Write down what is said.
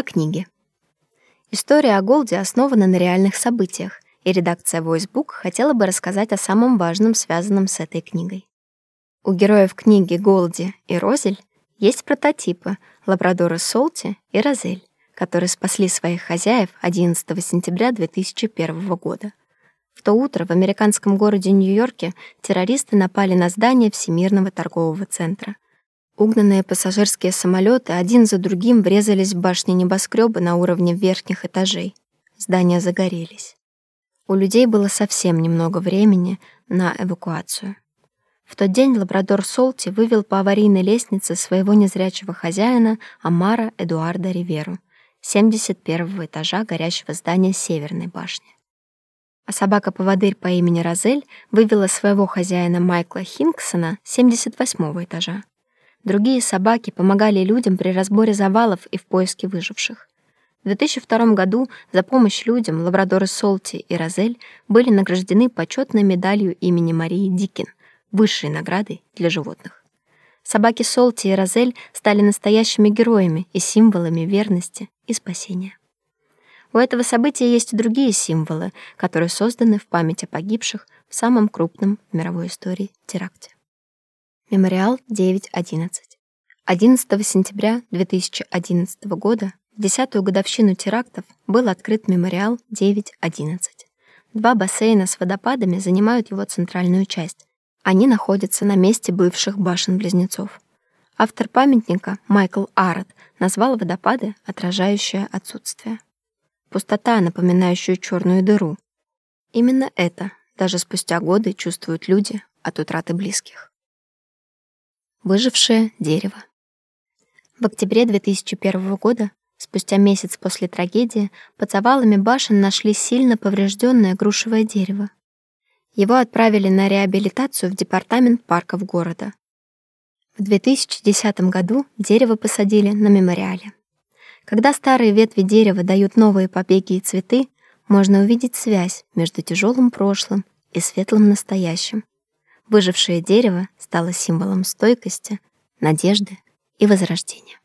о книге. История о Голде основана на реальных событиях, и редакция Voicebook хотела бы рассказать о самом важном, связанном с этой книгой. У героев книги Голди и Розель есть прототипы лабрадора Солти и Розель, которые спасли своих хозяев 11 сентября 2001 года. В то утро в американском городе Нью-Йорке террористы напали на здание Всемирного торгового центра. Угнанные пассажирские самолеты один за другим врезались в башни небоскреба на уровне верхних этажей. Здания загорелись. У людей было совсем немного времени на эвакуацию. В тот день лабрадор Солти вывел по аварийной лестнице своего незрячего хозяина Амара Эдуарда Риверу, 71 этажа горящего здания Северной башни. А собака-поводырь по имени Розель вывела своего хозяина Майкла Хинксона 78 этажа. Другие собаки помогали людям при разборе завалов и в поиске выживших. В 2002 году за помощь людям лабрадоры Солти и Розель были награждены почетной медалью имени Марии Дикин, высшей наградой для животных. Собаки Солти и Розель стали настоящими героями и символами верности и спасения. У этого события есть и другие символы, которые созданы в память о погибших в самом крупном в мировой истории теракте. Мемориал 9.11. 11 сентября 2011 года в десятую годовщину терактов был открыт мемориал 9.11. Два бассейна с водопадами занимают его центральную часть. Они находятся на месте бывших башен-близнецов. Автор памятника, Майкл Аррот, назвал водопады «отражающее отсутствие». Пустота, напоминающую черную дыру. Именно это даже спустя годы чувствуют люди от утраты близких. Выжившее дерево. В октябре 2001 года Спустя месяц после трагедии под завалами башен нашли сильно поврежденное грушевое дерево. Его отправили на реабилитацию в департамент парков города. В 2010 году дерево посадили на мемориале. Когда старые ветви дерева дают новые побеги и цветы, можно увидеть связь между тяжелым прошлым и светлым настоящим. Выжившее дерево стало символом стойкости, надежды и возрождения.